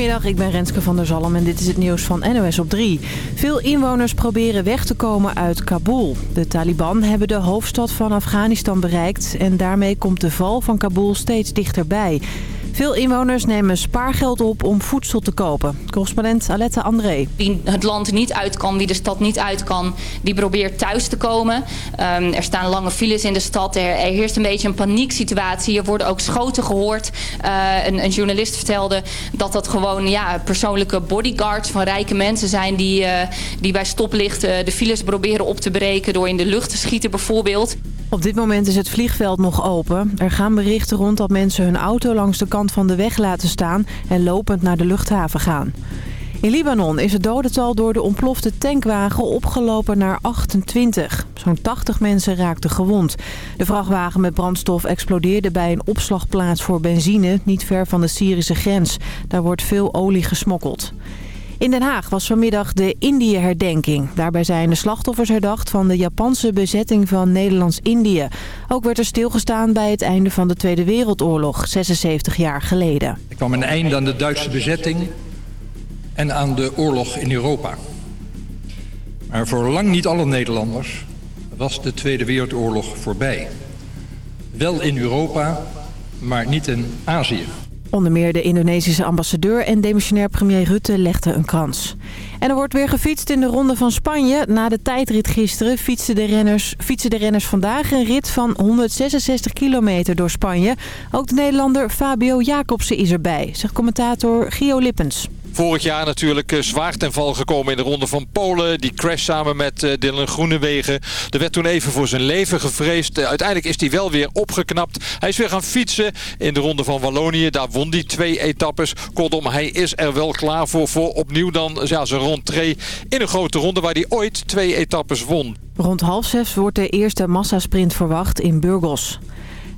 Goedemiddag, ik ben Renske van der Zalm en dit is het nieuws van NOS op 3. Veel inwoners proberen weg te komen uit Kabul. De Taliban hebben de hoofdstad van Afghanistan bereikt... en daarmee komt de val van Kabul steeds dichterbij. Veel inwoners nemen spaargeld op om voedsel te kopen. Correspondent Alette André. Wie het land niet uit kan, wie de stad niet uit kan, die probeert thuis te komen. Um, er staan lange files in de stad. Er, er, heerst een beetje een panieksituatie. Er worden ook schoten gehoord. Uh, een, een, journalist vertelde dat dat gewoon ja, persoonlijke bodyguards van rijke mensen zijn... die, uh, die bij stoplichten de files proberen op te breken door in de lucht te schieten bijvoorbeeld. Op dit moment is het vliegveld nog open. Er gaan berichten rond dat mensen hun auto langs de kant van de weg laten staan en lopend naar de luchthaven gaan. In Libanon is het dodental door de ontplofte tankwagen opgelopen naar 28. Zo'n 80 mensen raakten gewond. De vrachtwagen met brandstof explodeerde bij een opslagplaats voor benzine... niet ver van de Syrische grens. Daar wordt veel olie gesmokkeld. In Den Haag was vanmiddag de Indië-herdenking. Daarbij zijn de slachtoffers herdacht van de Japanse bezetting van Nederlands-Indië. Ook werd er stilgestaan bij het einde van de Tweede Wereldoorlog, 76 jaar geleden. Er kwam een einde aan de Duitse bezetting en aan de oorlog in Europa. Maar voor lang niet alle Nederlanders was de Tweede Wereldoorlog voorbij. Wel in Europa, maar niet in Azië. Onder meer de Indonesische ambassadeur en demissionair premier Rutte legden een krans. En er wordt weer gefietst in de Ronde van Spanje. Na de tijdrit gisteren fietsen de renners, fietsen de renners vandaag een rit van 166 kilometer door Spanje. Ook de Nederlander Fabio Jacobsen is erbij, zegt commentator Gio Lippens. Vorig jaar natuurlijk eh, zwaar ten val gekomen in de ronde van Polen. Die crash samen met uh, Dylan Groenewegen. Er werd toen even voor zijn leven gevreesd. Uh, uiteindelijk is hij wel weer opgeknapt. Hij is weer gaan fietsen in de ronde van Wallonië. Daar won hij twee etappes. Kortom, hij is er wel klaar voor. Voor opnieuw dan ja, zijn rentree in een grote ronde waar hij ooit twee etappes won. Rond half zes wordt de eerste massasprint verwacht in Burgos.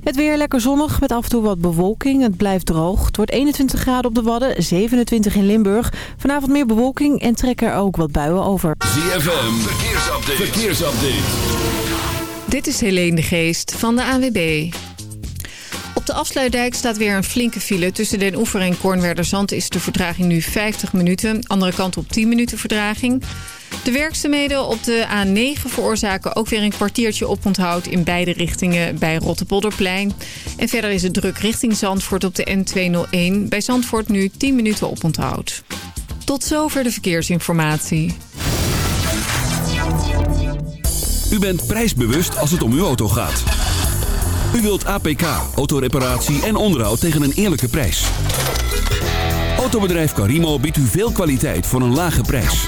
Het weer lekker zonnig met af en toe wat bewolking. Het blijft droog. Het wordt 21 graden op de Wadden, 27 in Limburg. Vanavond meer bewolking en trekken er ook wat buien over. ZFM, verkeersupdate. verkeersupdate. Dit is Helene de Geest van de AWB. Op de afsluitdijk staat weer een flinke file. Tussen Den Oever en Kornwerderzand is de vertraging nu 50 minuten. Andere kant op 10 minuten vertraging. De werkzaamheden op de A9 veroorzaken ook weer een kwartiertje oponthoud in beide richtingen bij Rottepolderplein. En verder is het druk richting Zandvoort op de N201. Bij Zandvoort nu 10 minuten oponthoud. Tot zover de verkeersinformatie. U bent prijsbewust als het om uw auto gaat. U wilt APK, autoreparatie en onderhoud tegen een eerlijke prijs. Autobedrijf Carimo biedt u veel kwaliteit voor een lage prijs.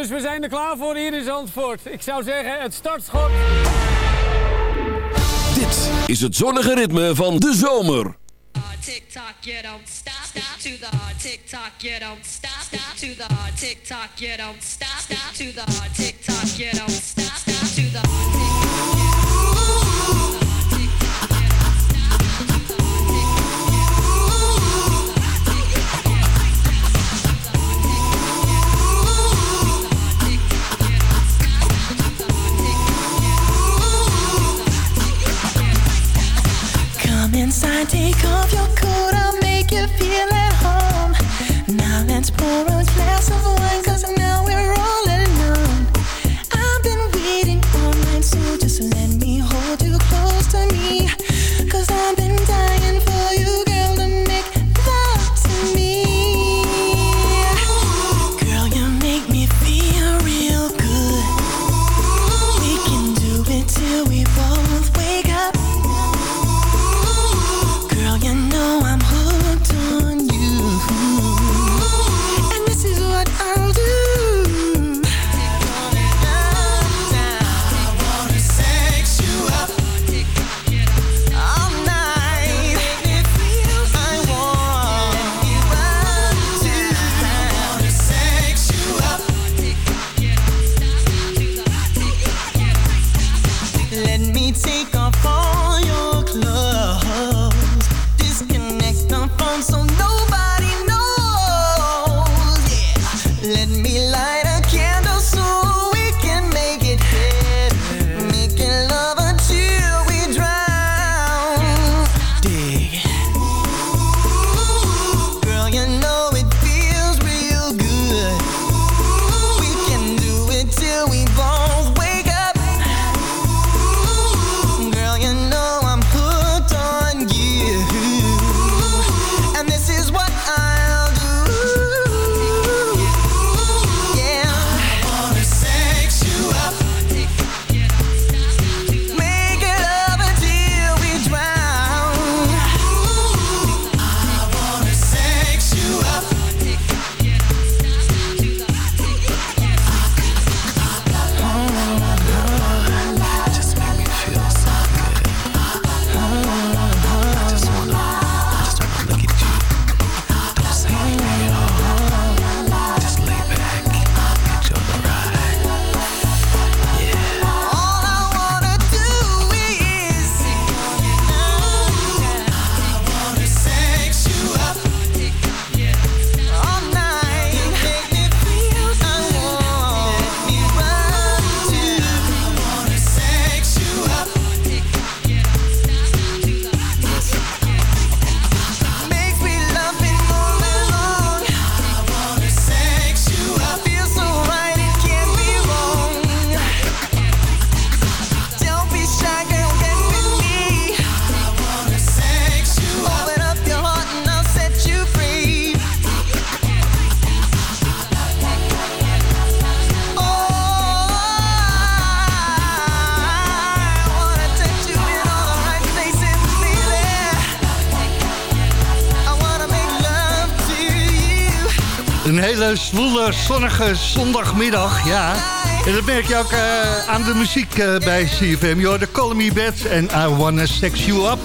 Dus we zijn er klaar voor hier in Zandvoort. Ik zou zeggen, het startschot. Dit is het zonnige ritme van de zomer. Tick-tock, you don't stop, stop to the hard tick-tock, you don't stop, stop to the hard tick-tock, you don't stop, stop to the hard tick-tock, you don't stop, stop to the hard tick-tock. Take off your coat, I'll make you feel at home. Now let's pour zonnige zondagmiddag, ja. En dat merk je ook eh, aan de muziek eh, bij CFM. Je hoorde Call Me en I Wanna Sex You Up.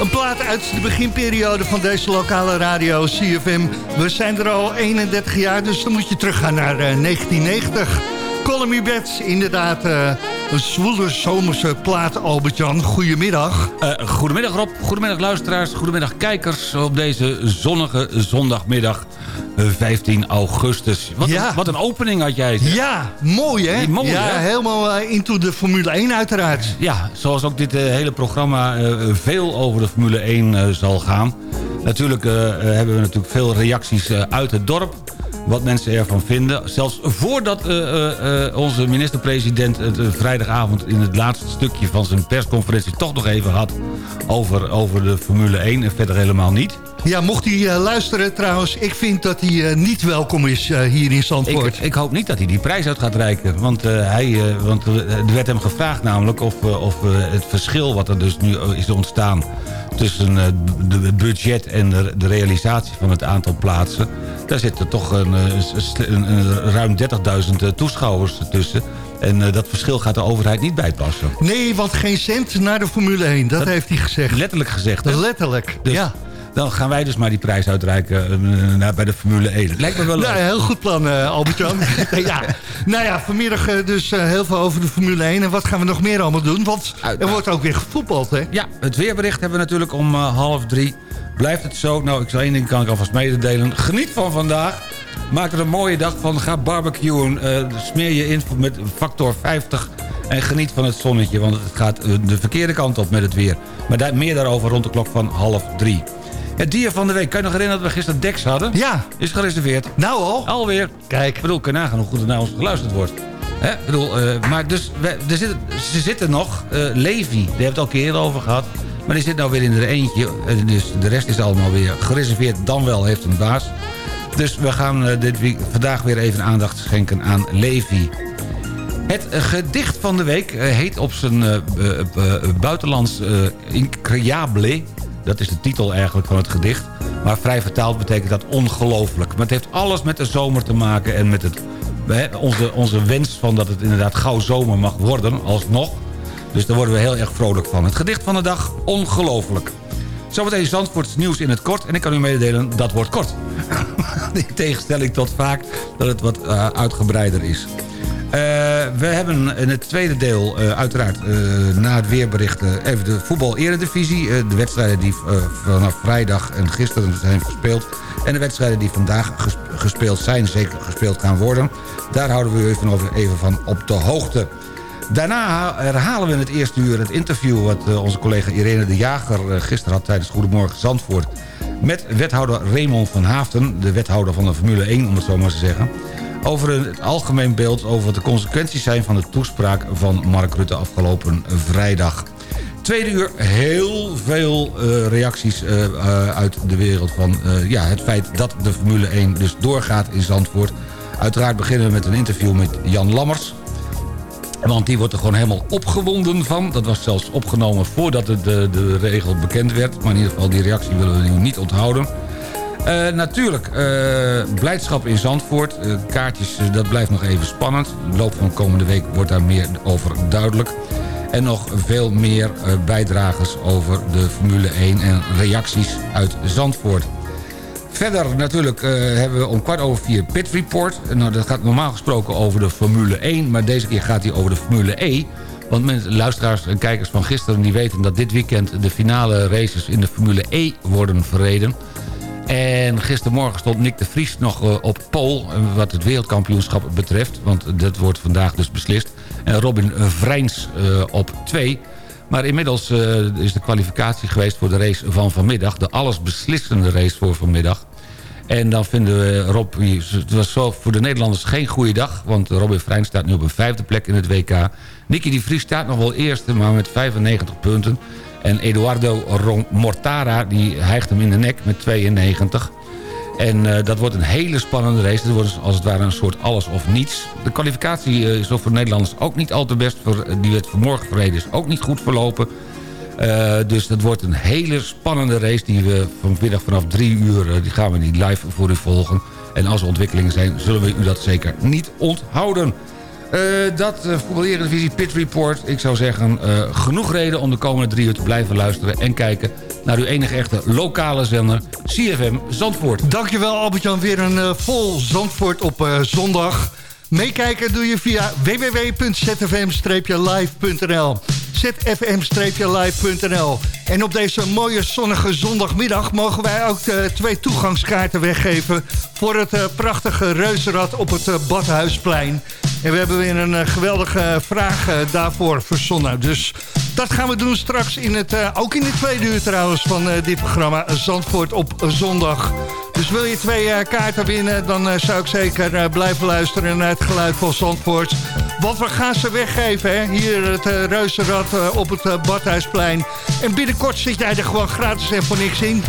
Een plaat uit de beginperiode van deze lokale radio CFM. We zijn er al 31 jaar, dus dan moet je teruggaan naar eh, 1990. Call Me inderdaad eh, een zwoele zomerse plaat, Albert-Jan. Goedemiddag. Eh, goedemiddag Rob, goedemiddag luisteraars, goedemiddag kijkers op deze zonnige zondagmiddag eh, 15 augustus. Wat, Ja. een, wat een opening had jij. zeg. Ja, mooi hè? Mooi, ja, hè? helemaal eh, into de Formule 1 uiteraard. Ja, zoals ook dit eh, hele programma eh, veel over de Formule 1 eh, zal gaan. Natuurlijk hebben we natuurlijk veel reacties uit het dorp. Wat mensen ervan vinden. Zelfs voordat onze minister-president het vrijdagavond... in het laatste stukje van zijn persconferentie toch nog even had... over, over de Formule 1 en verder helemaal niet. Ja, mocht hij eh, luisteren trouwens, ik vind dat hij eh, niet welkom is eh, hier in Zandvoort. Ik, ik hoop niet dat hij die prijs uit gaat reiken. Want, hij, want er werd hem gevraagd namelijk of, of het verschil wat er dus nu is ontstaan... tussen de- het budget en de, de realisatie van het aantal plaatsen... daar zitten toch een, een, een ruim 30.000 eh, toeschouwers tussen... En dat verschil gaat de overheid niet bijpassen. Nee, want geen cent naar de Formule 1, dat, heeft hij gezegd. Letterlijk gezegd. hè? Letterlijk, Dus ja. Dan gaan wij dus maar die prijs uitreiken eh, naar- bij de Formule 1. Het lijkt me wel leuk. Nou, heel goed plan, eh Albert-Jan. ja. Nou ja, vanmiddag eh, dus eh, heel veel over de Formule 1. En wat gaan we nog meer allemaal doen? Want er wordt ook weer gevoetbald, hè? Ja, het weerbericht hebben we natuurlijk om eh, half drie. Blijft het zo? Nou, ik zal één ding kan ik alvast mededelen. Geniet van vandaag. Maak er een mooie dag van. Ga barbecuen. eh, smeer je in met factor 50. En geniet van het zonnetje, want het gaat eh, de verkeerde kant op met het weer. Maar daar, meer daarover rond de klok van half drie. Het dier van de week. Kan je nog herinneren dat we gisteren Dex hadden? Ja. Is gereserveerd. Nou al? Alweer. Kijk. Ik bedoel, je nagaan hoe goed er naar ons geluisterd wordt. Hè? Ik bedoel, eh, maar dus, we, er zitten, ze zitten nog. eh Levi, daar hebben we het al een keer eerder over gehad. Maar die zit nou weer in er eentje. Dus de rest is allemaal weer gereserveerd. Dan wel heeft een baas. Dus we gaan eh, dit week, vandaag weer even aandacht schenken aan Levi. Het gedicht van de week heet op zijn buitenlands increable. Dat is de titel eigenlijk van het gedicht. Maar vrij vertaald betekent dat ongelooflijk. Maar het heeft alles met de zomer te maken en met het, onze, onze wens van dat het inderdaad gauw zomer mag worden, alsnog. Dus daar worden we heel erg vrolijk van. Het gedicht van de dag, ongelooflijk. Zometeen Zandvoorts nieuws in het kort. En ik kan u mededelen, dat wordt kort. In tegenstelling tot vaak dat het wat eh, uitgebreider is. Eh, we hebben in het tweede deel uh, uiteraard uh, na het weerbericht even de voetbal-eredivisie. de wedstrijden die vanaf vrijdag en gisteren zijn gespeeld. En de wedstrijden die vandaag gespeeld zijn, zeker gespeeld gaan worden. Daar houden we u even, even van op de hoogte. Daarna herhalen we in het eerste uur het interview... wat onze collega Irene de Jager gisteren had tijdens Goedemorgen Zandvoort... met wethouder Raymond van Haafden, de wethouder van de Formule 1 om het zo maar te zeggen... over het algemeen beeld over wat de consequenties zijn... van de toespraak van Mark Rutte afgelopen vrijdag. Tweede uur heel veel uh, reacties uh, uh, uit de wereld van ja, het feit dat de Formule 1 dus doorgaat in Zandvoort. Uiteraard beginnen we met een interview met Jan Lammers... Want die wordt er gewoon helemaal opgewonden van. Dat was zelfs opgenomen voordat de, de, de regel bekend werd. Maar in ieder geval, die reactie willen we nu niet onthouden. Uh, natuurlijk, uh, blijdschap in Zandvoort. Uh, kaartjes, dat blijft nog even spannend. De loop van de komende week wordt daar meer over duidelijk. En nog veel meer bijdragers over de Formule 1 en reacties uit Zandvoort. Verder natuurlijk hebben we om kwart over vier Pit Report. Nou, dat gaat normaal gesproken over de Formule 1... maar deze keer gaat hij over de Formule E. Want mensen, luisteraars en kijkers van gisteren... die weten dat dit weekend de finale races in de Formule E worden verreden. En gistermorgen stond Nick de Vries nog uh, op pole... wat het wereldkampioenschap betreft. Want dat wordt vandaag dus beslist. En Robin Vrijns uh, op 2... Maar inmiddels is de kwalificatie geweest voor de race van vanmiddag. De allesbeslissende race voor vanmiddag. En dan vinden we Rob... Het was zo voor de Nederlanders geen goede dag. Want Robin Frein staat nu op een vijfde plek in het WK. Nicky die Vries staat nog wel eerste, maar met 95 punten. En Eduardo Mortara die hijgt hem in de nek met 92. En uh, dat wordt een hele spannende race. Dat wordt als het ware een soort alles of niets. De kwalificatie uh, is voor Nederlanders ook niet al te best. Voor, die werd vanmorgen verreden is ook niet goed verlopen. Dus dat wordt een hele spannende race die we vanmiddag vanaf drie uur... die gaan we die live voor u volgen. En als er ontwikkelingen zijn, zullen we u dat zeker niet onthouden. Uh, dat uh, voetbal-eredivisie Pit Report. Ik zou zeggen, uh, genoeg reden om de komende drie uur te blijven luisteren... en kijken naar uw enige echte lokale zender, CFM Zandvoort. Dankjewel Albert-Jan, weer een vol Zandvoort op zondag. Meekijken doe je via www.zfm-live.nl zfm-live.nl En op deze mooie zonnige zondagmiddag... mogen wij ook de twee toegangskaarten weggeven... voor het uh, prachtige reuzenrad op het uh, Badhuisplein. En we hebben weer een geweldige vraag daarvoor verzonnen. Dus dat gaan we doen straks, in het, ook in de tweede uur trouwens... van dit programma Zandvoort op zondag. Dus wil je twee kaarten winnen... dan zou ik zeker blijven luisteren naar het geluid van Zandvoort. Want we gaan ze weggeven, hè? Hier het reuzenrad op het uh, Badhuisplein. En binnenkort zit jij er gewoon gratis en voor niks in.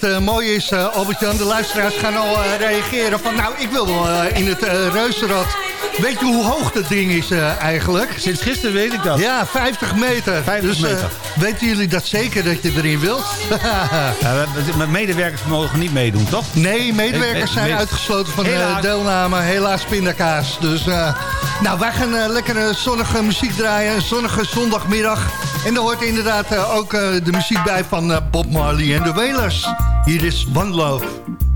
Het mooie is, eh Albert-Jan, de luisteraars gaan al eh, reageren van... nou, ik wil wel in het reuzenrad. Weet je hoe hoog dat ding is eigenlijk? Sinds gisteren weet ik dat. Ja, 50 meter. 50 dus, meter. weten jullie dat zeker, dat je erin wilt? Ja, met medewerkers mogen niet meedoen, toch? Nee, medewerkers zijn uitgesloten van de deelname. Helaas pindakaas. Dus, nou, wij gaan lekker eh, zonnige muziek draaien. Zonnige zondagmiddag. En daar hoort inderdaad ook de muziek bij van Bob Marley en de Wailers. Hier is One Love.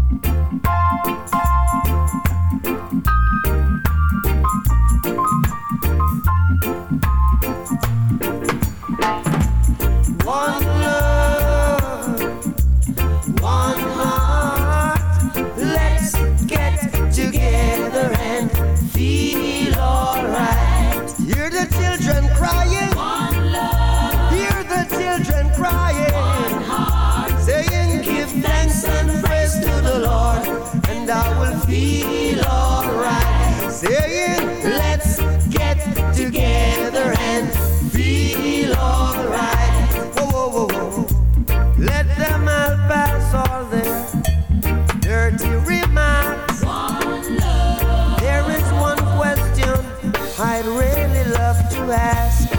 Dirty remarks. There is one question I'd really love to ask.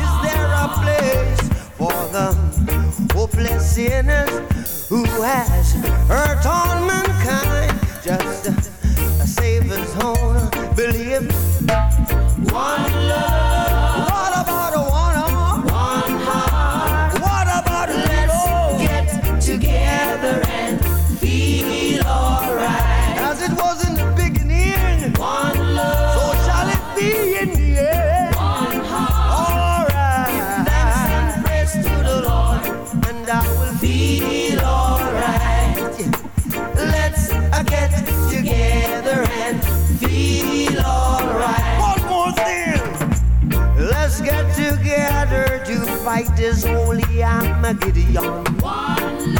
Is there a place for the hopeless sinners who has hurt all holy Armageddon.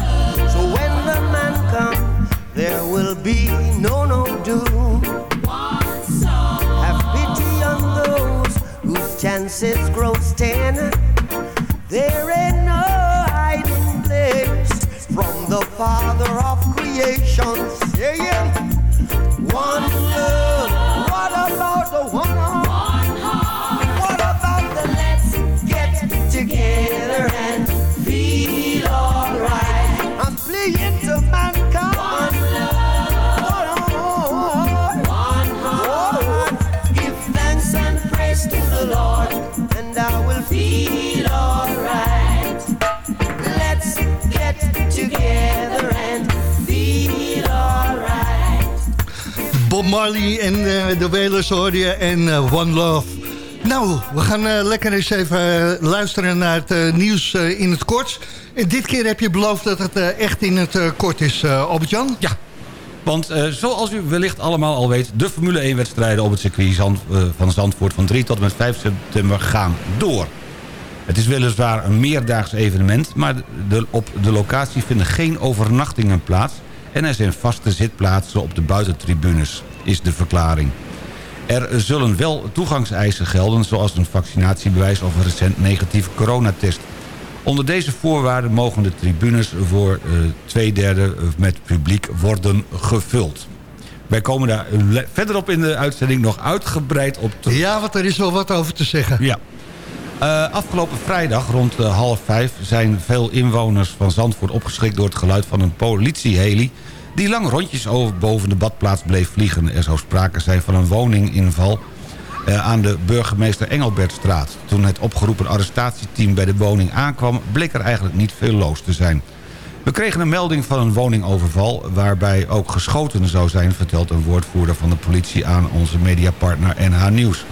So when the man comes, there will be no no doom. Have pity on those whose chances grow ten. There ain't no hiding place from the Father of creation. Saying, one love. What about the one Marley en eh, de je en eh, One Love. Nou, we gaan eh, lekker eens even luisteren naar het nieuws in het kort. En dit keer heb je beloofd dat het echt in het kort is, Albert-Jan. Ja, want zoals u wellicht allemaal al weet... de Formule 1-wedstrijden op het circuit van Zandvoort... van 3 tot en met 5 september gaan door. Het is weliswaar een meerdaags evenement... maar op de locatie vinden geen overnachtingen plaats... en er zijn vaste zitplaatsen op de buitentribunes, is de verklaring. Er zullen wel toegangseisen gelden... zoals een vaccinatiebewijs of een recent negatieve coronatest. Onder deze voorwaarden mogen de tribunes voor eh, twee derde met publiek worden gevuld. Wij komen daar verderop in de uitzending nog uitgebreid op terug. Ja, want er is wel wat over te zeggen. Ja. Eh, afgelopen vrijdag rond eh, half vijf zijn veel inwoners van Zandvoort opgeschrikt door het geluid van een politieheli die lang rondjes over boven de badplaats bleef vliegen. Er zou sprake zijn van een woninginval eh, aan de burgemeester Engelbertstraat. Toen het opgeroepen arrestatieteam bij de woning aankwam... bleek er eigenlijk niet veel loos te zijn. We kregen een melding van een woningoverval... waarbij ook geschoten zou zijn... vertelt een woordvoerder van de politie aan onze mediapartner NH Nieuws.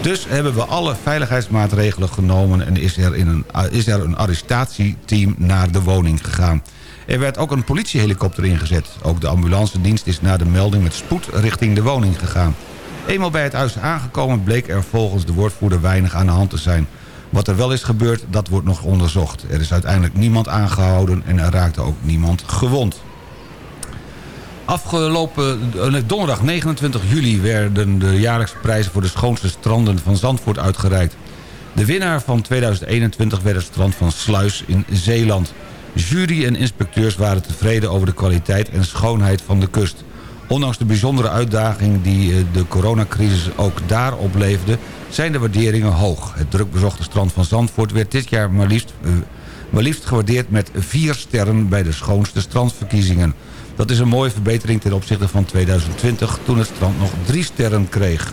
Dus hebben we alle veiligheidsmaatregelen genomen... en is er, in een, is er een arrestatieteam naar de woning gegaan. Er werd ook een politiehelikopter ingezet. Ook de ambulancedienst is na de melding met spoed richting de woning gegaan. Eenmaal bij het huis aangekomen bleek er volgens de woordvoerder weinig aan de hand te zijn. Wat er wel is gebeurd, dat wordt nog onderzocht. Er is uiteindelijk niemand aangehouden en er raakte ook niemand gewond. Afgelopen eh, donderdag 29 juli werden de jaarlijkse prijzen voor de schoonste stranden van Zandvoort uitgereikt. De winnaar van 2021 werd het strand van Sluis in Zeeland. Jury en inspecteurs waren tevreden over de kwaliteit en schoonheid van de kust. Ondanks de bijzondere uitdaging die eh, de coronacrisis ook daar opleverde... zijn de waarderingen hoog. Het drukbezochte strand van Zandvoort werd dit jaar maar liefst, eh, maar liefst gewaardeerd met vier sterren... bij de schoonste strandverkiezingen. Dat is een mooie verbetering ten opzichte van 2020... toen het strand nog drie sterren kreeg.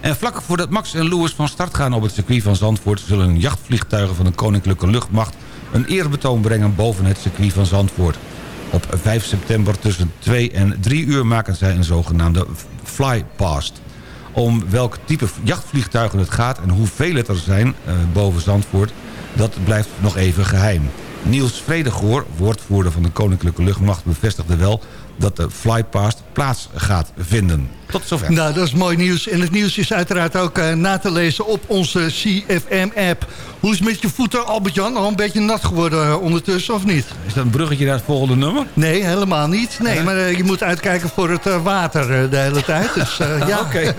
En vlak voordat Max en Lewis van start gaan op het circuit van Zandvoort... zullen jachtvliegtuigen van de Koninklijke Luchtmacht... een eerbetoon brengen boven het circuit van Zandvoort. Op 5 september tussen 2 en 3 uur maken zij een zogenaamde flypast. Om welk type jachtvliegtuigen het gaat en hoeveel het er zijn eh, boven Zandvoort... dat blijft nog even geheim. Niels Vredegoor, woordvoerder van de Koninklijke Luchtmacht... bevestigde wel dat de flypast plaats gaat vinden. Tot zover. Nou, dat is mooi nieuws. En het nieuws is uiteraard ook eh, na te lezen op onze CFM-app. Hoe is het met je voeten, Albert-Jan? Al een beetje nat geworden eh, ondertussen, of niet? Is dat een bruggetje naar het volgende nummer? Nee, helemaal niet. Nee, maar eh, je moet uitkijken voor het water de hele tijd. Dus eh, ja. Oké.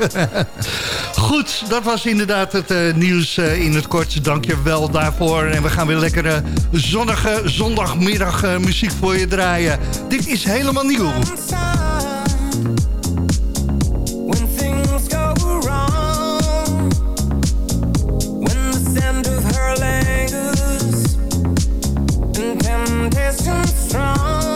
Goed, dat was inderdaad het nieuws eh, in het kort. Dank je wel daarvoor. En we gaan weer lekkere zonnige zondagmiddag eh, muziek voor je draaien. Dit is helemaal nieuw. Strong,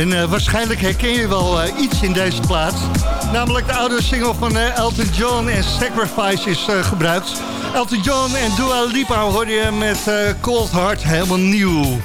En eh, waarschijnlijk herken je wel eh, iets in deze plaats. Namelijk de oude single van eh, Elton John en Sacrifice is gebruikt. Elton John en Dua Lipa hoor je met Cold Heart helemaal nieuw.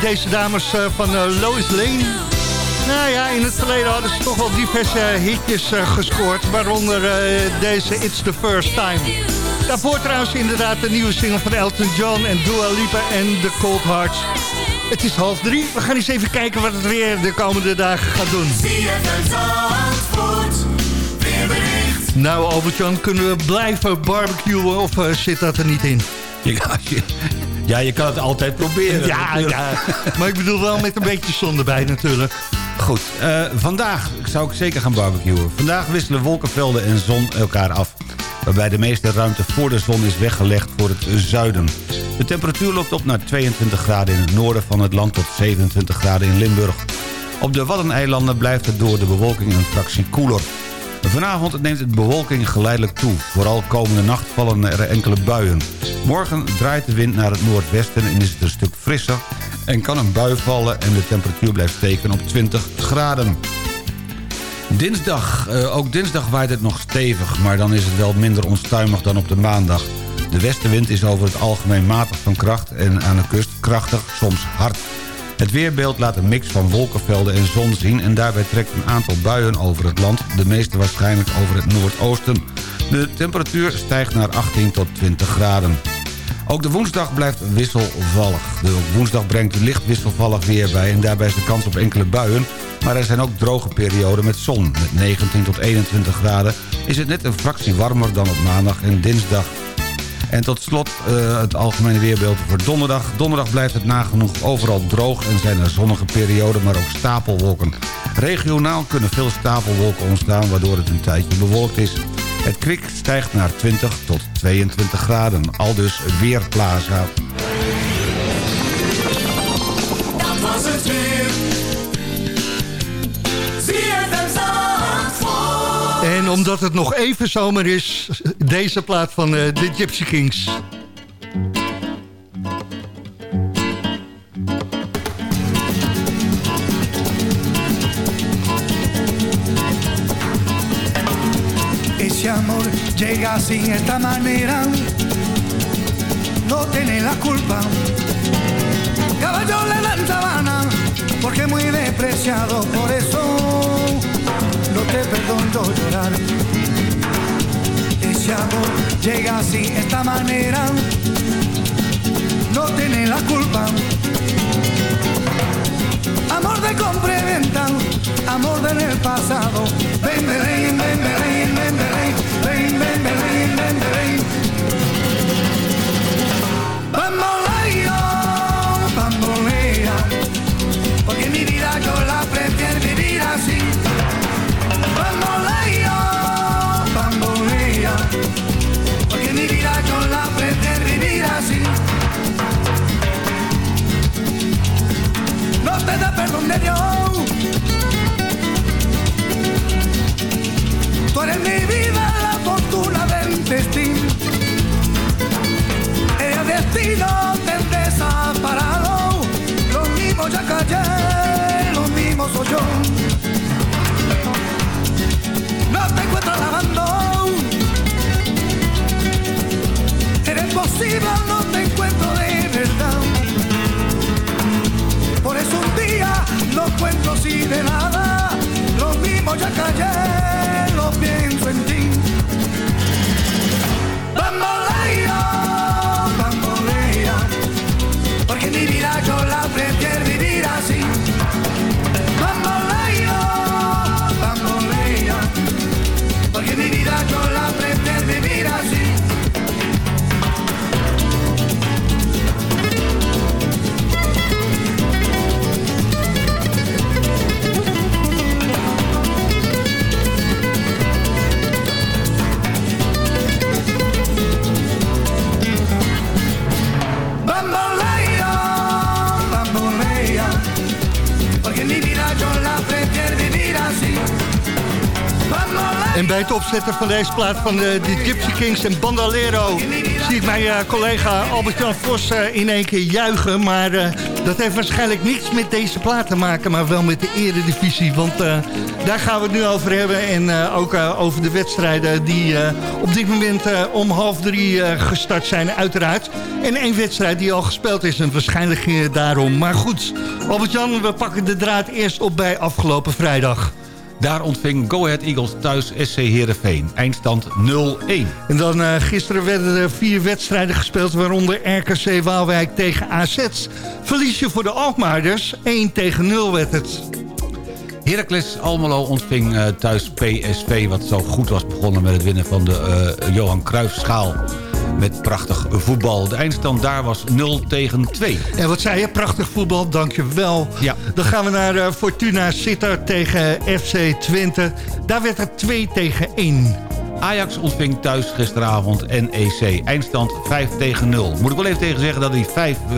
Deze dames eh, van eh, Lois Lane? Nou ja, in het verleden hadden ze toch wel diverse hitjes eh, gescoord. Waaronder deze It's the First Time. Daarvoor trouwens inderdaad de nieuwe single van Elton John en Dua Lipa en The Cold Hearts. Het is half drie. We gaan eens even kijken wat het weer de komende dagen gaat doen. Nou Albert-Jan, kunnen we blijven barbecuen of zit dat er niet in? Ja, als je- ja, je kan het altijd proberen. Ja, ja. Maar ik bedoel wel met een beetje zon erbij natuurlijk. Goed, eh, vandaag zou ik zeker gaan barbecuen. Vandaag wisselen wolkenvelden en zon elkaar af. Waarbij de meeste ruimte voor de zon is weggelegd voor het zuiden. De temperatuur loopt op naar 22 graden in het noorden van het land... tot 27 graden in Limburg. Op de Waddeneilanden blijft het door de bewolking een fractie koeler. Vanavond neemt de bewolking geleidelijk toe. Vooral komende nacht vallen er enkele buien. Morgen draait de wind naar het noordwesten en is het een stuk frisser... en kan een bui vallen en de temperatuur blijft steken op 20 graden. Dinsdag. Eh, ook dinsdag waait het nog stevig, maar dan is het wel minder onstuimig dan op de maandag. De westenwind is over het algemeen matig van kracht en aan de kust krachtig, soms hard. Het weerbeeld laat een mix van wolkenvelden en zon zien... en daarbij trekt een aantal buien over het land, de meeste waarschijnlijk over het noordoosten. De temperatuur stijgt naar 18 tot 20 graden. Ook de woensdag blijft wisselvallig. De woensdag brengt licht wisselvallig weer bij... en daarbij is de kans op enkele buien... maar er zijn ook droge perioden met zon. Met 19 tot 21 graden is het net een fractie warmer dan op maandag en dinsdag. En tot slot uh, het algemene weerbeeld voor donderdag. Donderdag blijft het nagenoeg overal droog en zijn er zonnige perioden, maar ook stapelwolken. Regionaal kunnen veel stapelwolken ontstaan, waardoor het een tijdje bewolkt is. Het kwik stijgt naar 20 tot 22 graden. Al dus Weerplaza. En omdat het nog even zomer is, deze plaat van uh, de Gypsy Kings. Amor llega así, esta manera, no tiene la culpa. Caballo le dan sabana, porque muy despreciado, por eso te perdono llorar. Ese amor llega así, esta manera, no tiene la culpa. Amor de compra y venta, amor del pasado. Ven, ven, ven, ven, ven, ven, ven, ven, ven, ven. No te da perdón de Dios. Tú eres mi vida, la fortuna del destino. El destino te desaparado. Lo mismo ya callé, lo mismo soy yo. No te encuentro lavando. Eres posible, no te los cuentos y de nada, los mismos ya cayeron. En bij het opzetten van deze plaat van de, de Gypsy Kings en Bandalero... zie ik mijn eh, collega Albert-Jan Vos eh, in één keer juichen. Maar eh, dat heeft waarschijnlijk niets met deze plaat te maken... maar wel met de eredivisie. Want eh, daar gaan we het nu over hebben. En eh, ook eh, over de wedstrijden die eh, op dit moment eh, om half drie eh, gestart zijn uiteraard. En één wedstrijd die al gespeeld is en waarschijnlijk ging het daarom. Maar goed, Albert-Jan, we pakken de draad eerst op bij afgelopen vrijdag. Daar ontving Go Ahead Eagles thuis SC Heerenveen. Eindstand 0-1. En dan eh, gisteren werden er vier wedstrijden gespeeld... waaronder RKC Waalwijk tegen AZ. Verliesje voor de Alkmaarders, 1 tegen 0 werd het. Heracles Almelo ontving eh, thuis PSV... wat zo goed was begonnen met het winnen van de eh, Johan Cruijffschaal. Met prachtig voetbal. De eindstand daar was 0 tegen 2. En wat zei je? Prachtig voetbal, dankjewel. Ja. Dan gaan we naar eh, Fortuna Sittard tegen FC Twente. Daar werd het 2 tegen 1. Ajax ontving thuis gisteravond NEC. Eindstand 5 tegen 0. Moet ik wel even tegen zeggen dat die 5 uh,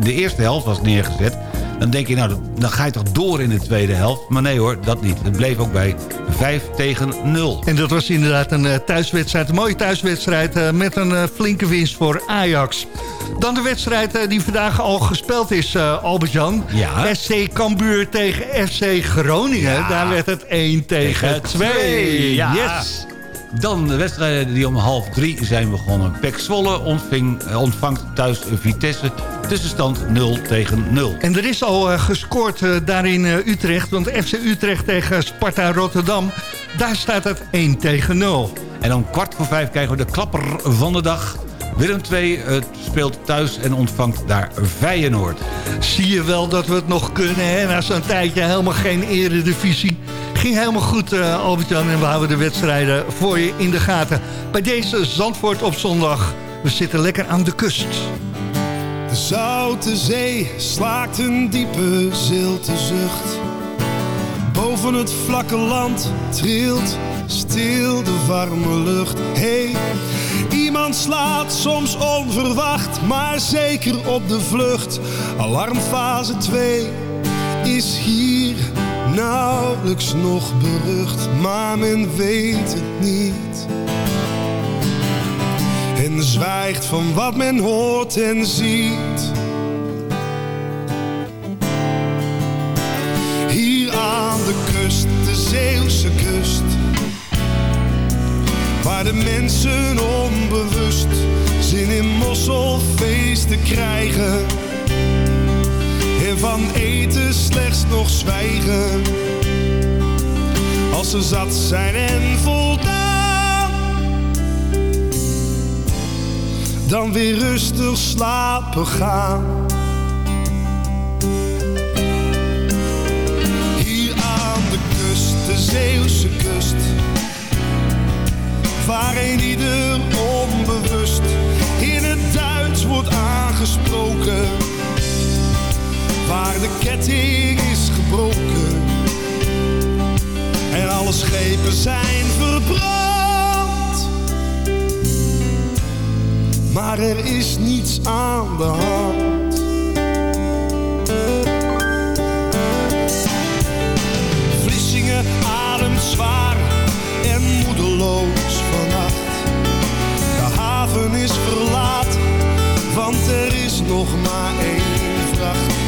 de eerste helft was neergezet. Dan denk je, nou, dan ga je toch door in de tweede helft. Maar nee hoor, dat niet. Het bleef ook bij 5 tegen 0. En dat was inderdaad een eh, thuiswedstrijd, een mooie thuiswedstrijd... eh, met een eh, flinke winst voor Ajax. Dan de wedstrijd die vandaag al gespeeld is, Albert-Jan. Ja. SC Cambuur tegen FC Groningen. Ja. Daar werd het 1 tegen 2. Ja. Yes. Dan de wedstrijden die om half drie zijn begonnen. Pek Zwolle ontving, eh, ontvangt thuis Vitesse. Tussenstand 0 tegen 0. En er is al eh, gescoord eh, daar in Utrecht. Want FC Utrecht tegen Sparta Rotterdam. Daar staat het 1 tegen 0. En om kwart voor vijf krijgen we de klapper van de dag. Willem II speelt thuis en ontvangt daar Feyenoord. Zie je wel dat we het nog kunnen, hè? Na zo'n tijdje helemaal geen eredivisie. Ging helemaal goed, eh Albert-Jan. En we houden de wedstrijden voor je in de gaten. Bij deze Zandvoort op zondag. We zitten lekker aan de kust. De zoute zee slaakt een diepe zilte zucht. Boven het vlakke land trilt stil de warme lucht. Hey, iemand slaat soms onverwacht, maar zeker op de vlucht. Alarmfase 2 is hier nauwelijks nog berucht, maar men weet het niet. En zwijgt van wat men hoort en ziet. Hier aan de kust, de Zeeuwse kust. Waar de mensen onbewust zin in mosselfeesten krijgen. En van eten slechts nog zwijgen. Als ze zat zijn en voldaan. Dan weer rustig slapen gaan. Hier aan de kust, de Zeeuwse kust. Waar een ieder onbewust in het Duits wordt aangesproken. Waar de ketting is gebroken. En alle schepen zijn verbrand. Maar er is niets aan de hand. Vlissingen ademt zwaar en moedeloos vannacht. De haven is verlaten, want er is nog maar één vracht.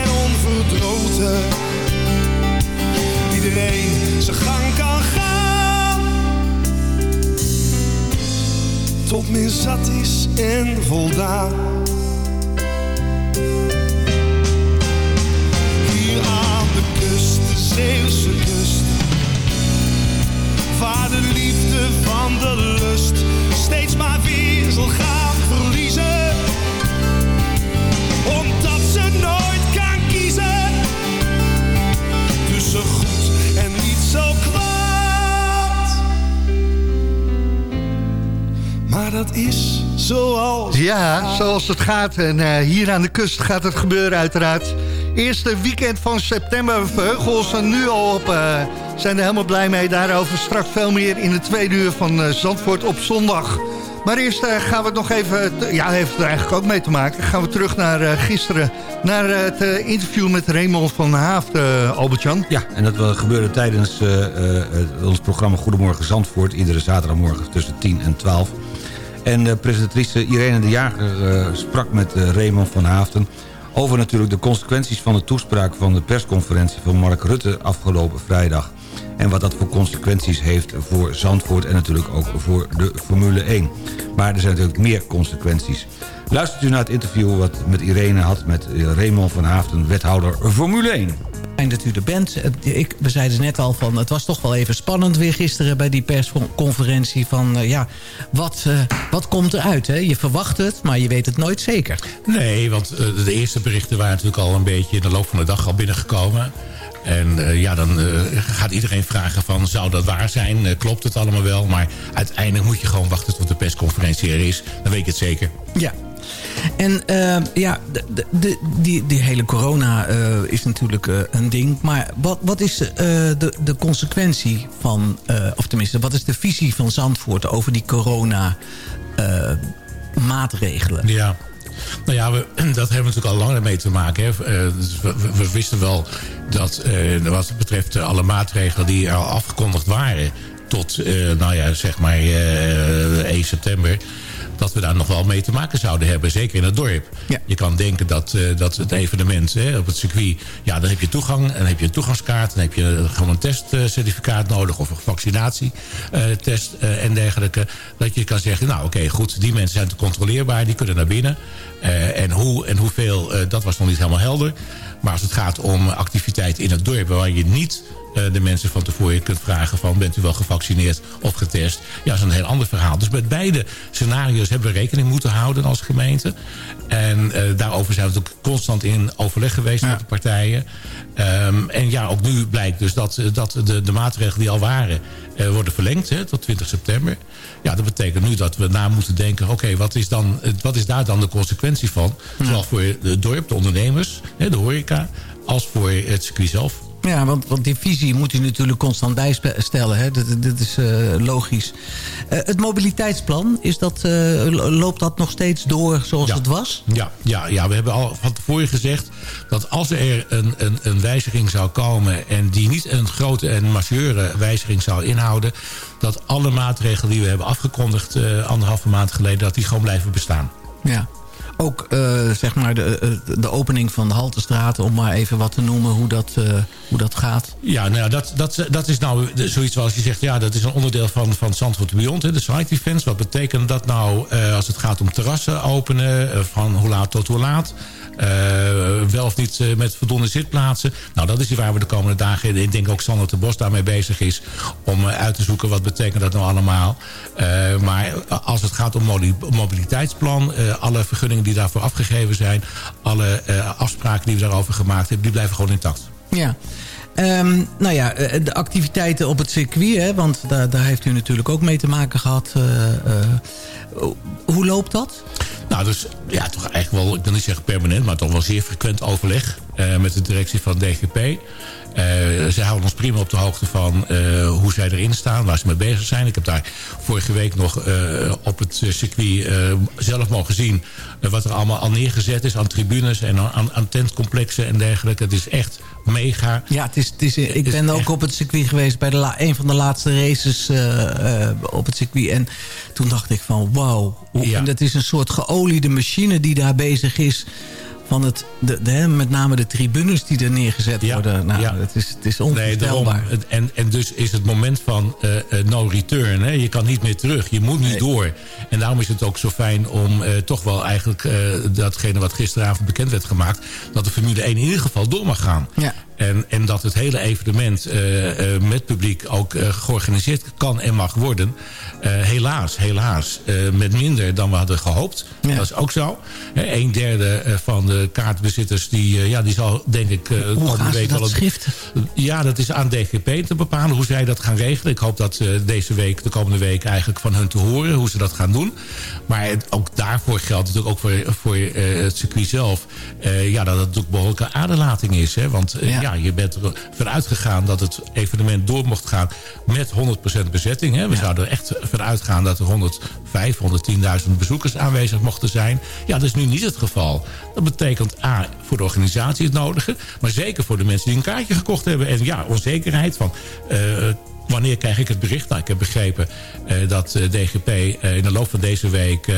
onverdroten iedereen zijn gang kan gaan. Tot men zat is en voldaan. Hier aan de kust, de Zeeuwse Ja, zoals het gaat. En eh, hier aan de kust gaat het gebeuren uiteraard. Eerste weekend van september. Ons er nu al op. eh, zijn er helemaal blij mee. Daarover straks veel meer in de tweede uur van eh, Zandvoort op zondag. Maar eerst gaan we het nog even... Ja, heeft er eigenlijk ook mee te maken. Gaan we terug naar gisteren. Naar het interview met Raymond van Haafd, Albert-Jan. Ja, en dat gebeurde tijdens ons programma Goedemorgen Zandvoort. Iedere zaterdagmorgen tussen 10 en 12. En de presentatrice Irene de Jager eh, sprak met eh, Raymond van Haafden... over natuurlijk de consequenties van de toespraak van de persconferentie van Mark Rutte afgelopen vrijdag. En wat dat voor consequenties heeft voor Zandvoort en natuurlijk ook voor de Formule 1. Maar er zijn natuurlijk meer consequenties. Luistert u naar het interview wat met Irene had met eh, Raymond van Haafden, wethouder Formule 1. Fijn dat u er bent. Het- Ik, we zeiden net al van, het was toch wel even spannend weer gisteren bij die persconferentie. Van eh, ja, wat, eh, wat komt eruit? Hè? Je verwacht het, maar je weet het nooit zeker. Nee, want eh, de eerste berichten waren natuurlijk al een beetje in de loop van de dag al binnengekomen. En eh, ja, dan eh, gaat iedereen vragen van, zou dat waar zijn? Eh, klopt het allemaal wel? Maar uiteindelijk moet je gewoon wachten tot de persconferentie er is. Dan weet je het zeker. Ja. En ja, de, de, die, die hele corona is natuurlijk een ding. Maar wat, wat is de, de consequentie van... of tenminste, wat is de visie van Zandvoort over die corona maatregelen? Ja. Nou ja, we, dat hebben we natuurlijk al langer mee te maken. Hè. Eh, dus we, wisten wel dat eh, wat betreft eh, alle maatregelen die al afgekondigd waren... tot, nou ja, zeg maar eh 1 september dat we daar nog wel mee te maken zouden hebben. Zeker in het dorp. Je kan denken dat, eh, dat het evenement hè, op het circuit... ja, dan heb je toegang en dan heb je een toegangskaart... dan heb je gewoon een testcertificaat nodig... of een vaccinatietest eh, en dergelijke. Dat je kan zeggen, nou oké, goed... die mensen zijn te controleerbaar, die kunnen naar binnen. Eh, en hoe en hoeveel, eh, dat was nog niet helemaal helder. Maar als het gaat om activiteiten in het dorp... waar je niet eh, de mensen van tevoren kunt vragen van... bent u wel gevaccineerd of getest? Ja, dat is een heel ander verhaal. Dus met beide scenario's hebben we rekening moeten houden als gemeente. En eh, daarover zijn we natuurlijk constant in overleg geweest met de partijen. Ehm, en ja, ook nu blijkt dus dat, eh, dat de, de maatregelen die al waren... eh, worden verlengd hè, tot 20 september. Ja, dat betekent nu dat we na moeten denken... oké, wat is dan, eh, wat is daar dan de consequentie van? Zowel voor het dorp, de ondernemers, hè, de horeca... als voor het circuit zelf. Ja, want, want die visie moet u natuurlijk constant bijstellen. Hè? Dat, dat is eh, logisch. Eh, het mobiliteitsplan, is dat, eh, lo- loopt dat nog steeds door zoals Ja. het was? Ja, ja, ja, we hebben al van tevoren gezegd dat als er een, een, een wijziging zou komen... en die niet een grote en majeure wijziging zou inhouden... dat alle maatregelen die we hebben afgekondigd anderhalve maand geleden... dat die gewoon blijven bestaan. Ja. Ook eh, zeg maar de, eh, de opening van de Haltestraat, om maar even wat te noemen hoe dat, eh, hoe dat gaat. Ja, nou, ja, dat, dat, dat is nou zoiets zoals je zegt... ja, dat is een onderdeel van, van Zandvoort Beyond, hè, de site events. Wat betekent dat nou als het gaat om terrassen openen... van hoe laat tot hoe laat... eh, wel of niet eh, met voldoende zitplaatsen. Nou, dat is waar we de komende dagen... ik denk ook Sander de Bos daarmee bezig is... om eh, uit te zoeken wat betekent dat nou allemaal. Maar als het gaat om mobiliteitsplan... alle vergunningen die daarvoor afgegeven zijn... alle afspraken die we daarover gemaakt hebben... die blijven gewoon intact. Ja. Ehm, nou ja, de activiteiten op het circuit, hè, want daar, daar heeft u natuurlijk ook mee te maken gehad. eh, eh, ho- hoe loopt dat? Nou, dus ja, toch eigenlijk wel, ik wil niet zeggen permanent, maar toch wel zeer frequent overleg eh, met de directie van DGP. Eh zij houden ons prima op de hoogte van eh, hoe zij erin staan, waar ze mee bezig zijn. Ik heb daar vorige week nog eh, op het circuit zelf mogen zien wat er allemaal al neergezet is aan tribunes en aan, aan tentcomplexen en dergelijke. Het is echt mega. Ja, het is, het is, ik ben ook op het circuit geweest bij de la, een van de laatste races op het circuit. En toen dacht ik van wauw, en dat is een soort geoliede machine die daar bezig is. Van het, de, de, met name de tribunes die er neergezet worden. Nou, ja. het, is, het is Nee, onvoorstelbaar. En, en dus is het moment van eh, eh, no return. Hè? Je kan niet meer terug. Je moet nu door. En daarom is het ook zo fijn om eh, toch wel eigenlijk datgene wat gisteravond bekend werd gemaakt... dat de Formule 1 in ieder geval door mag gaan. Ja. En, en dat het hele evenement eh, eh, met publiek ook eh, georganiseerd kan en mag worden. Helaas, helaas. met minder dan we hadden gehoopt. Dat is ook zo. Een derde van de kaartbezitters die, ja, die zal denk ik Hoe gaan week dat schiften? ja, dat is aan DGP te bepalen hoe zij dat gaan regelen. Ik hoop dat deze week, de komende week eigenlijk van hun te horen hoe ze dat gaan doen. Maar het- ook daarvoor geldt natuurlijk ook voor, voor het circuit zelf. ja, dat het natuurlijk behoorlijke aderlating is. Hè? Want ja. Je bent ervan uitgegaan dat het evenement door mocht gaan met 100% bezetting. Hè? We zouden er echt van uitgaan dat er 105, 110.000 bezoekers aanwezig mochten zijn. Ja, dat is nu niet het geval. Dat betekent A, voor de organisatie het nodige. Maar zeker voor de mensen die een kaartje gekocht hebben. En ja, onzekerheid van... eh, wanneer krijg ik het bericht? Nou, ik heb begrepen eh, dat eh, DGP eh, in de loop van deze week...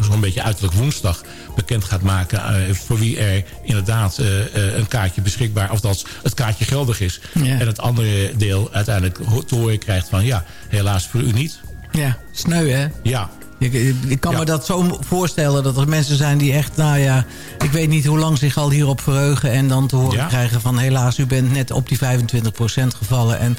zo'n beetje uiterlijk woensdag bekend gaat maken... voor wie er inderdaad een kaartje beschikbaar... of dat het kaartje geldig is. Ja. En het andere deel uiteindelijk te horen krijgt van... ja, helaas voor u niet. Ja, sneu hè? Ja. Ik, ik- kan me dat zo voorstellen dat er mensen zijn die echt, nou ja... ik weet niet hoe lang zich al hierop verheugen... en dan te horen Ja. krijgen van helaas, u bent net op die 25% gevallen... en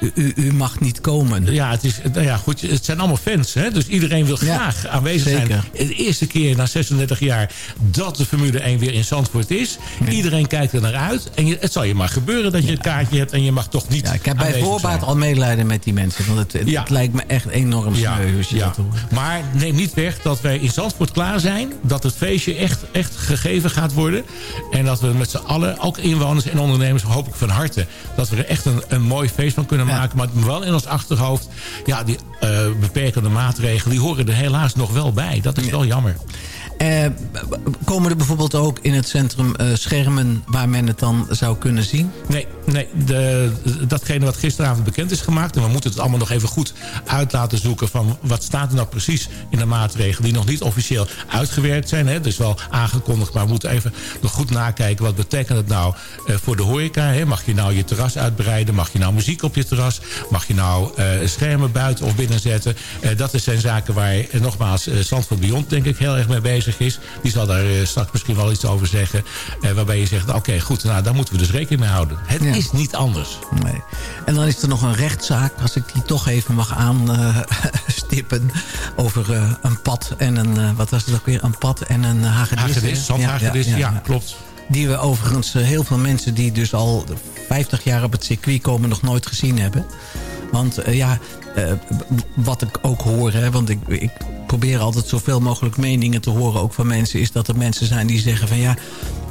u, u, u mag niet komen. Ja, het, is, nou ja, goed, het zijn allemaal fans. Hè? Dus iedereen wil graag aanwezig zeker. zijn. De eerste keer na 36 jaar dat de Formule 1 weer in Zandvoort is. Iedereen kijkt er naar uit. En je, het zal je maar gebeuren dat je een kaartje hebt... en je mag toch niet Ja, ik heb bij voorbaat al medelijden met die mensen. Want het, het, het lijkt me echt enorm sneu ja. Maar neem niet weg dat wij in Zandvoort klaar zijn. Dat het feestje echt, echt gegeven gaat worden. En dat we met z'n allen, ook inwoners en ondernemers... hoop ik van harte dat we er echt een, een mooi feest van kunnen maken. Maar wel in ons achterhoofd... ja, die eh, beperkende maatregelen... die horen er helaas nog wel bij. Dat is wel jammer. Eh, komen er bijvoorbeeld ook in het centrum eh, schermen... waar men het dan zou kunnen zien? Nee, nee de, datgene wat gisteravond bekend is gemaakt... en we moeten het allemaal nog even goed uit laten zoeken... van wat staat er nou precies in de maatregelen... die nog niet officieel uitgewerkt zijn. Hè? Dus wel aangekondigd, maar we moeten even nog goed nakijken... wat betekent het nou eh, voor de horeca? Hè? Mag je nou je terras uitbreiden? Mag je nou muziek op je terras? Mag je nou schermen buiten of binnen zetten? Dat zijn zaken waar, nogmaals, Zandvoort Beyond denk ik heel erg mee bezig is. Die zal daar eh, straks misschien wel iets over zeggen. eh, waarbij je zegt, oké, goed, nou, daar moeten we dus rekening mee houden. Het is niet anders. Nee. En dan is er nog een rechtszaak, als ik die toch even mag aanstippen... over eh, een pad en een, wat was het ook weer, een pad en een hagedis. Hagedis, zandhagedis, ja, klopt. Die we overigens heel veel mensen die dus al 50 jaar op het circuit komen... nog nooit gezien hebben. Want ja, wat ik ook hoor, hè, want ik, ik probeer altijd zoveel mogelijk meningen te horen... ook van mensen, is dat er mensen zijn die zeggen van ja...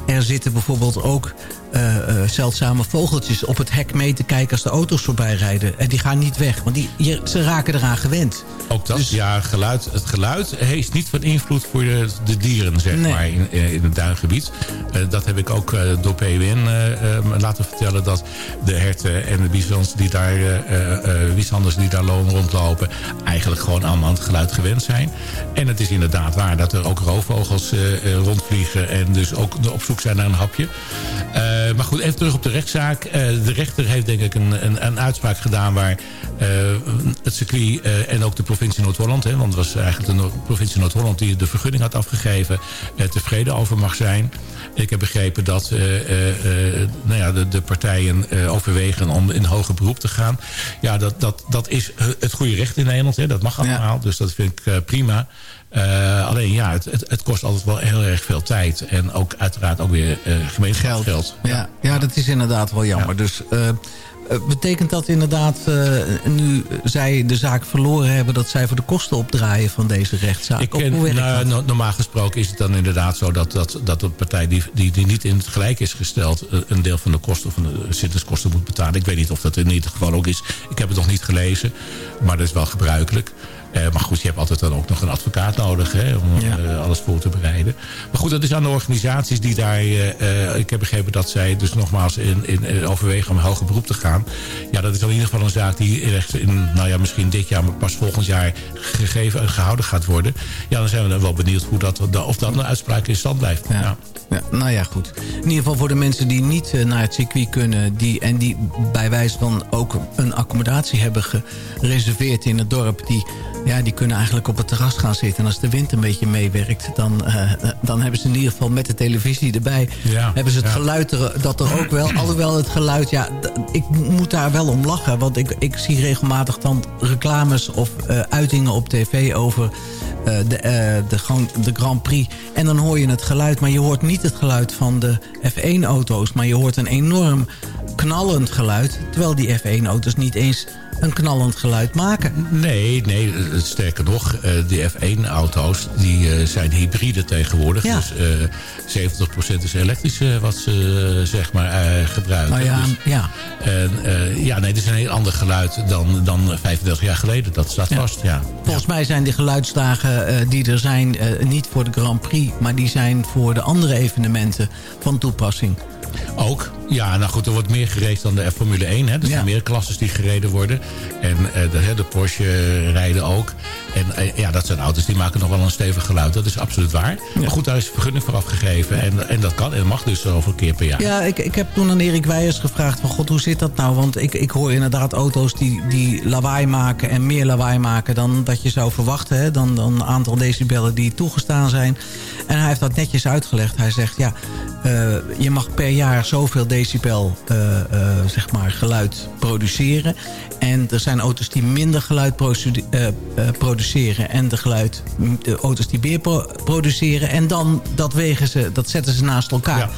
er zitten bijvoorbeeld ook eh, zeldzame vogeltjes op het hek mee te kijken... als de auto's voorbij rijden. En die gaan niet weg, want die, je- ze raken eraan gewend. Ook dat, ja, geluid, het geluid heeft niet van invloed voor de, de dieren, zeg Nee. maar, in, eh, in het duingebied. Dat heb ik ook eh, door PWN laten vertellen... dat de herten en de bisons die daar, wiesanders die daar loon rondlopen... eigenlijk gewoon allemaal aan het geluid gewend zijn. En het is inderdaad waar dat er ook roofvogels rondvliegen... en dus ook op zoek zijn naar een hapje. Eh, maar goed, even terug op de rechtszaak. Eh, de rechter heeft denk ik een, een, een uitspraak gedaan... waar eh, het circuit en ook de provincie Noord-Holland... hè, want het was eigenlijk de Noord- provincie Noord-Holland... die de vergunning had afgegeven, tevreden over mag zijn. Ik heb begrepen dat nou ja, de, de partijen overwegen om in hoger beroep te gaan. Ja, dat, dat, dat is het goede recht in Nederland. Hè, dat mag allemaal, dus dat vind ik prima. Eh, alleen ja, het, het, het kost altijd wel heel erg veel tijd. En ook uiteraard ook weer uh, gemeenschapsgeld. Ja, ja, dat is inderdaad wel jammer. Dus eh, betekent dat inderdaad, nu zij de zaak verloren hebben... dat zij voor de kosten opdraaien van deze rechtszaak? Ik ken, hoe nou, no- normaal gesproken is het dan inderdaad zo... dat, dat, dat de partij die, die, die niet in het gelijk is gesteld... een deel van de kosten van de zittingskosten moet betalen. Ik weet niet of dat in ieder geval ook is. Ik heb het nog niet gelezen, maar dat is wel gebruikelijk. Eh, maar goed, je hebt altijd dan ook nog een advocaat nodig hè, om eh, alles voor te bereiden. Maar goed, dat is aan de organisaties die daar... eh, ik heb begrepen dat zij dus nogmaals in, in, in overwegen om hoger beroep te gaan. Ja, dat is in ieder geval een zaak die echt in, nou ja, misschien dit jaar... maar pas volgend jaar gegeven en gehouden gaat worden. Ja, dan zijn we dan wel benieuwd hoe dat, of dat een uitspraak in stand blijft. Ja. Ja, nou ja, goed. In ieder geval voor de mensen die niet naar het circuit kunnen... Die, en die bij wijze van ook een accommodatie hebben gereserveerd in het dorp... Die, ja, die kunnen eigenlijk op het terras gaan zitten. En als de wind een beetje meewerkt... dan, eh, dan hebben ze in ieder geval met de televisie erbij... Ja, hebben ze het ja. geluid er, dat er ook wel... alhoewel het geluid, ja, ik moet daar wel om lachen. Want ik, ik zie regelmatig dan reclames of eh, uitingen op tv over... eh, de, de, gewoon de Grand Prix. En dan hoor je het geluid, maar je hoort niet het geluid van de F1-auto's. Maar je hoort een enorm knallend geluid. Terwijl die F1-auto's niet eens een knallend geluid maken. Nee, nee, eh, sterker nog, eh, die F1-auto's die eh, zijn hybride tegenwoordig. Ja. Dus eh 70% is elektrisch eh, wat ze eh, zeg maar eh, gebruiken. Nou ja, Dus, ja. en, eh, ja, nee, het is een heel ander geluid dan, dan 35 jaar geleden. Dat staat vast, ja. Volgens mij zijn die geluidsdagen eh, die er zijn eh, niet voor de Grand Prix... maar die zijn voor de andere evenementen van toepassing. Ook. Ja, nou goed, er wordt meer gereden dan de Formule 1. Hè. Er zijn meer klasses die gereden worden. En eh, de, de Porsche rijden ook. En eh, ja, dat zijn auto's die maken nog wel een stevig geluid. Dat is absoluut waar. Maar goed, daar is vergunning voor afgegeven. En, en dat kan. En mag dus zoveel keer per jaar. Ja, ik, ik heb toen aan Erik Weijers gevraagd van... God, hoe zit dat nou? Want ik, ik hoor inderdaad auto's die, die lawaai maken... en meer lawaai maken dan dat je zou verwachten. Hè? Dan, dan een aantal decibellen die toegestaan zijn. En hij heeft dat netjes uitgelegd. Hij zegt, ja, eh, je mag per jaar zoveel decibel eh, eh, zeg maar geluid produceren. En er zijn auto's die minder geluid eh, produceren... en de, geluid, de auto's die meer pro- produceren. En dan dat wegen ze, dat zetten ze naast elkaar.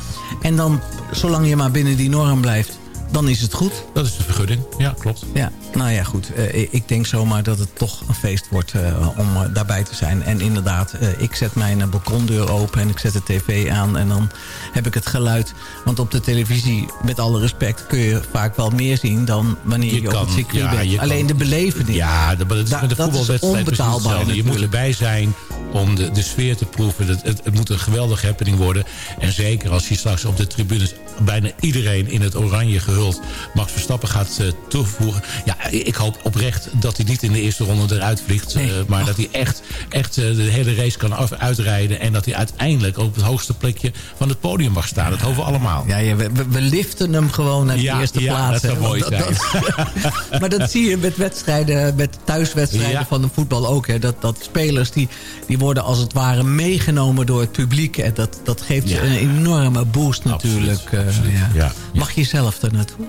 En dan, zolang je maar binnen die norm blijft, dan is het goed. Dat is de vergunning, ja, klopt. Ja, nou ja, goed. Eh, ik denk zomaar dat het toch een feest wordt eh, om eh, daarbij te zijn. En inderdaad, ik zet mijn balkondeur open en ik zet de tv aan... en dan heb ik het geluid. Want op de televisie, met alle respect... kun je vaak wel meer zien dan wanneer je, op het circuit ja, bent. Alleen kan- de beleving. Ja, dat, maar dat is Da- met de voetbalwedstrijd onbetaalbaar. Je moet erbij zijn om de, de sfeer te proeven. Het, het, het moet een geweldige happening worden. En zeker als je straks op de tribunes bijna iedereen in het oranje gehuld Max Verstappen gaat eh, toevoegen. Ja, ik hoop oprecht dat hij niet in de eerste ronde eruit vliegt. eh, maar dat hij echt, echt eh, de hele race kan af, uitrijden. En dat hij uiteindelijk op het hoogste plekje van het podium mag staan. Dat hopen we allemaal. Ja, ja, we, liften hem gewoon naar de Ja, eerste ja, plaats. dat zou mooi maar dat zie je met wedstrijden, met thuiswedstrijden van de voetbal ook. Hè. Dat, dat spelers die, die worden als het ware meegenomen door het publiek. En dat, dat geeft je Ja. een enorme boost natuurlijk. eh, ja. Ja. Mag je zelf er naartoe?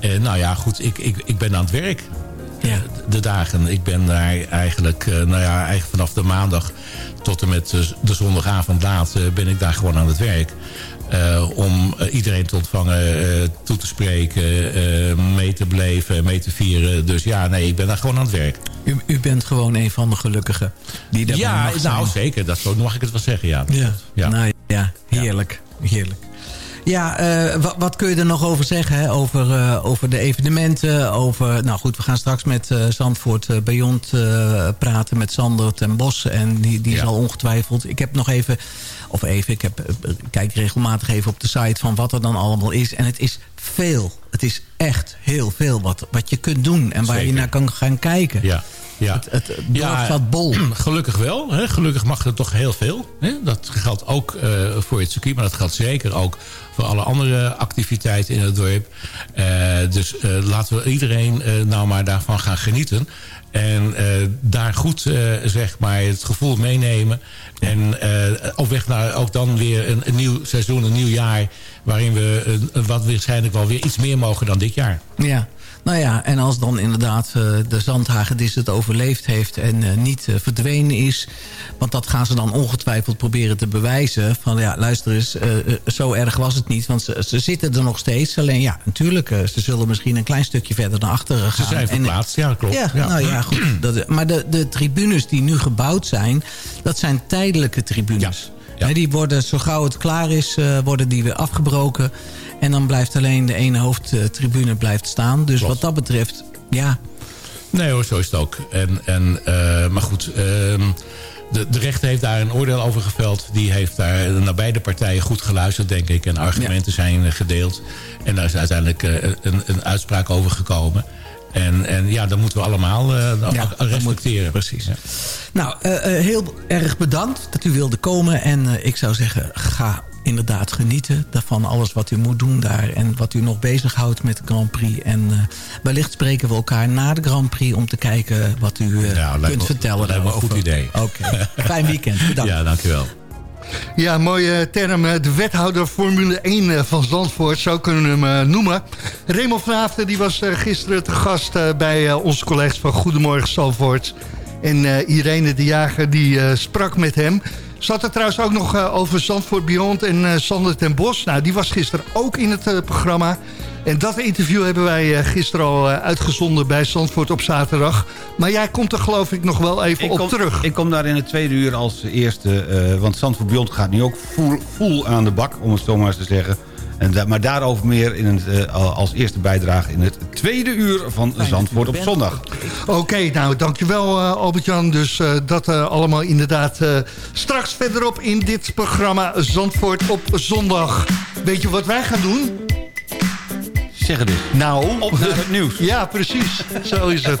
Eh, nou ja, goed, ik, ik, ik ben aan het werk. De dagen. Ik ben daar eigenlijk, eh, nou ja, eigenlijk vanaf de maandag tot en met de zondagavond laat ben ik daar gewoon aan het werk. Eh, om eh, iedereen te ontvangen, eh, toe te spreken, mee te beleven, mee te vieren. Dus ja, nee, ik ben daar gewoon aan het werk. U, u bent gewoon een van de gelukkigen die daarbij Ja, zijn. nou zeker. Dat zo mag ik het wel zeggen, ja. Ja, Ja. Nou, ja heerlijk. heerlijk. Ja, wat, wat kun je er nog over zeggen? Hè? Over, over de evenementen. Over, nou goed, we gaan straks met eh, Zandvoort Beyond praten. Met Sander ten Bos. En die, die zal ongetwijfeld... Ik heb nog even... Of even, ik heb, eh, kijk regelmatig even op de site van wat er dan allemaal is. En het is veel. Het is echt heel veel wat, wat je kunt doen. En waar je naar kan gaan kijken. Ja. Ja. Het, het, staat bol. Gelukkig wel. Hè? Gelukkig mag er toch heel veel. Hè? Dat geldt ook eh, voor het circuit, maar dat geldt zeker ook voor alle andere activiteiten in het dorp. Eh, dus eh, laten we iedereen eh, nou maar daarvan gaan genieten. En eh, daar goed eh, zeg maar het gevoel meenemen. En eh, op weg naar ook dan weer een, nieuw seizoen, een nieuw jaar... waarin we wat waarschijnlijk wel weer iets meer mogen dan dit jaar. Ja, nou ja, en als dan inderdaad eh, de zandhagedis het overleefd heeft en eh, niet eh, verdwenen is... want dat gaan ze dan ongetwijfeld proberen te bewijzen... van ja, luister eens, zo erg was het niet, want ze, ze zitten er nog steeds. Alleen ja, natuurlijk, ze zullen misschien een klein stukje verder naar achteren gaan. Ze zijn En- verplaatst, ja, klopt. Ja, nou ja, goed. Dat, maar de, de tribunes die nu gebouwd zijn, dat zijn tijdelijke tribunes. Hè, die worden, zo gauw het klaar is, worden die weer afgebroken. En dan blijft alleen de ene hoofdtribune blijft staan. Dus wat dat betreft, ja... Nee hoor, zo is het ook. En, en, eh, maar goed, ehm, de, de rechter heeft daar een oordeel over geveld. Die heeft daar naar beide partijen goed geluisterd, denk ik. En argumenten zijn gedeeld. En daar is uiteindelijk eh, een, een uitspraak over gekomen. En, en ja, dat moeten we allemaal eh, respecteren. precies. Nou, heel erg bedankt dat u wilde komen. En ik zou zeggen, ga inderdaad genieten van alles wat u moet doen daar. En wat u nog bezighoudt met de Grand Prix. En eh, wellicht spreken we elkaar na de Grand Prix... om te kijken wat u eh, Ja, kunt me- vertellen. lijkt me een goed idee. Oké, fijn weekend. Bedankt. Ja, dankjewel. Ja, mooie term. eh, De wethouder Formule 1 eh, van Zandvoort, zo kunnen we hem noemen. Raymond van Haften die was gisteren te gast bij onze collega's van Goedemorgen Zandvoort. En eh, Irene de Jager die eh, sprak met hem. Zat er trouwens ook nog eh, over Zandvoort Beyond en eh, Sander ten Bos. Nou, die was gisteren ook in het eh, programma. En dat interview hebben wij gisteren al uitgezonden bij Zandvoort op zaterdag. Maar jij komt er geloof ik nog wel even Ik op kom, terug. ik kom daar in het tweede uur als eerste. want Zandvoort Beyond gaat nu ook full, full aan de bak, om het zo maar eens te zeggen. En da- maar daarover meer in het, eh, als eerste bijdrage in het tweede uur van Zandvoort op zondag. Oké, nou dankjewel uh, Albert-Jan. Dus uh, dat uh, allemaal inderdaad straks verderop in dit programma Zandvoort op zondag. weet je wat wij gaan doen? Zeg het eens. Nou. Op naar het nieuws. Ja, precies. Zo is het.